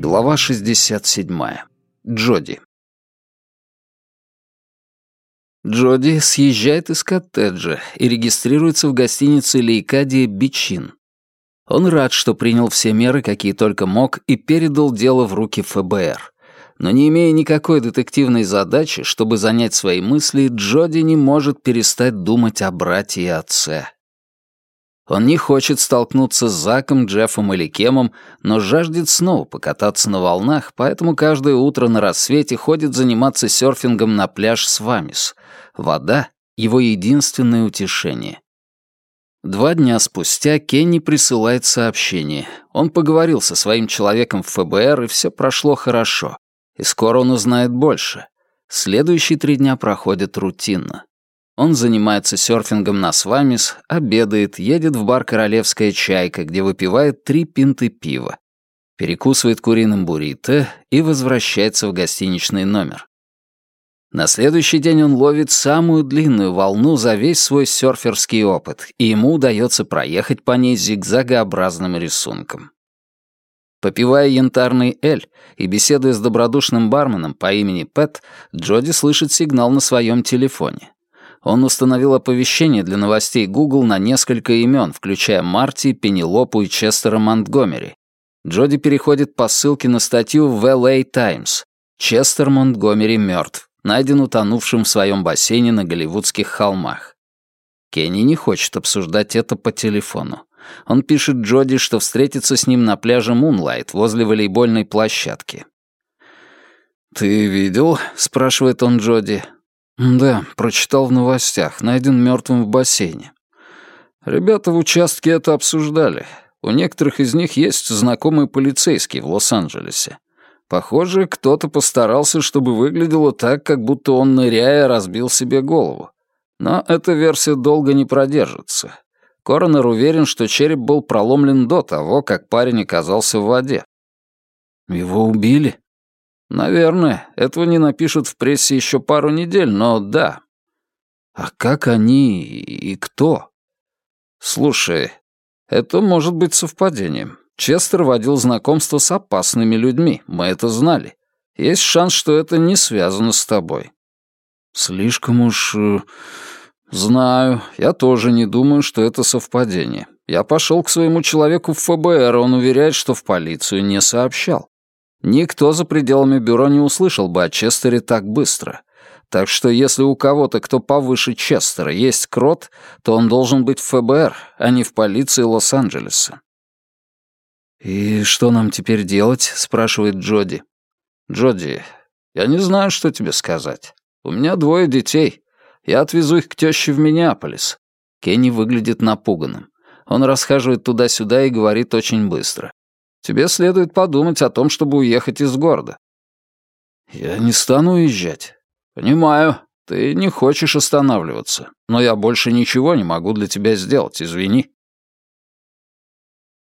Глава 67. Джоди. Джоди съезжает из коттеджа и регистрируется в гостинице Лейкадия Бичин. Он рад, что принял все меры, какие только мог, и передал дело в руки ФБР. Но не имея никакой детективной задачи, чтобы занять свои мысли, Джоди не может перестать думать о брате и отце. Он не хочет столкнуться с Заком, Джеффом или Кемом, но жаждет снова покататься на волнах, поэтому каждое утро на рассвете ходит заниматься серфингом на пляж Свамис. Вода — его единственное утешение. Два дня спустя Кенни присылает сообщение. Он поговорил со своим человеком в ФБР, и все прошло хорошо. И скоро он узнает больше. Следующие три дня проходят рутинно. Он занимается серфингом на Свамис, обедает, едет в бар «Королевская чайка», где выпивает три пинты пива, перекусывает куриным буррито и возвращается в гостиничный номер. На следующий день он ловит самую длинную волну за весь свой серферский опыт, и ему удается проехать по ней зигзагообразным рисунком. Попивая янтарный эль и беседуя с добродушным барменом по имени Пэт, Джоди слышит сигнал на своем телефоне он установил оповещение для новостей Google на несколько имен, включая Марти, Пенелопу и Честера Монтгомери. Джоди переходит по ссылке на статью в LA Times. Честер Монтгомери мертв, найден утонувшим в своем бассейне на Голливудских холмах. Кенни не хочет обсуждать это по телефону. Он пишет Джоди, что встретится с ним на пляже Мунлайт возле волейбольной площадки. «Ты видел?» — спрашивает он Джоди. «Да, прочитал в новостях. Найден мертвым в бассейне. Ребята в участке это обсуждали. У некоторых из них есть знакомые полицейские в Лос-Анджелесе. Похоже, кто-то постарался, чтобы выглядело так, как будто он, ныряя, разбил себе голову. Но эта версия долго не продержится. Коронер уверен, что череп был проломлен до того, как парень оказался в воде. «Его убили?» Наверное, этого не напишут в прессе еще пару недель, но да. А как они и кто? Слушай, это может быть совпадением. Честер водил знакомство с опасными людьми, мы это знали. Есть шанс, что это не связано с тобой. Слишком уж... Э, знаю, я тоже не думаю, что это совпадение. Я пошел к своему человеку в ФБР, он уверяет, что в полицию не сообщал. Никто за пределами бюро не услышал бы о Честере так быстро. Так что если у кого-то, кто повыше Честера, есть крот, то он должен быть в ФБР, а не в полиции Лос-Анджелеса. «И что нам теперь делать?» — спрашивает Джоди. «Джоди, я не знаю, что тебе сказать. У меня двое детей. Я отвезу их к тёще в Миннеаполис». Кенни выглядит напуганным. Он расхаживает туда-сюда и говорит очень быстро. Тебе следует подумать о том, чтобы уехать из города». «Я не стану уезжать». «Понимаю, ты не хочешь останавливаться, но я больше ничего не могу для тебя сделать, извини».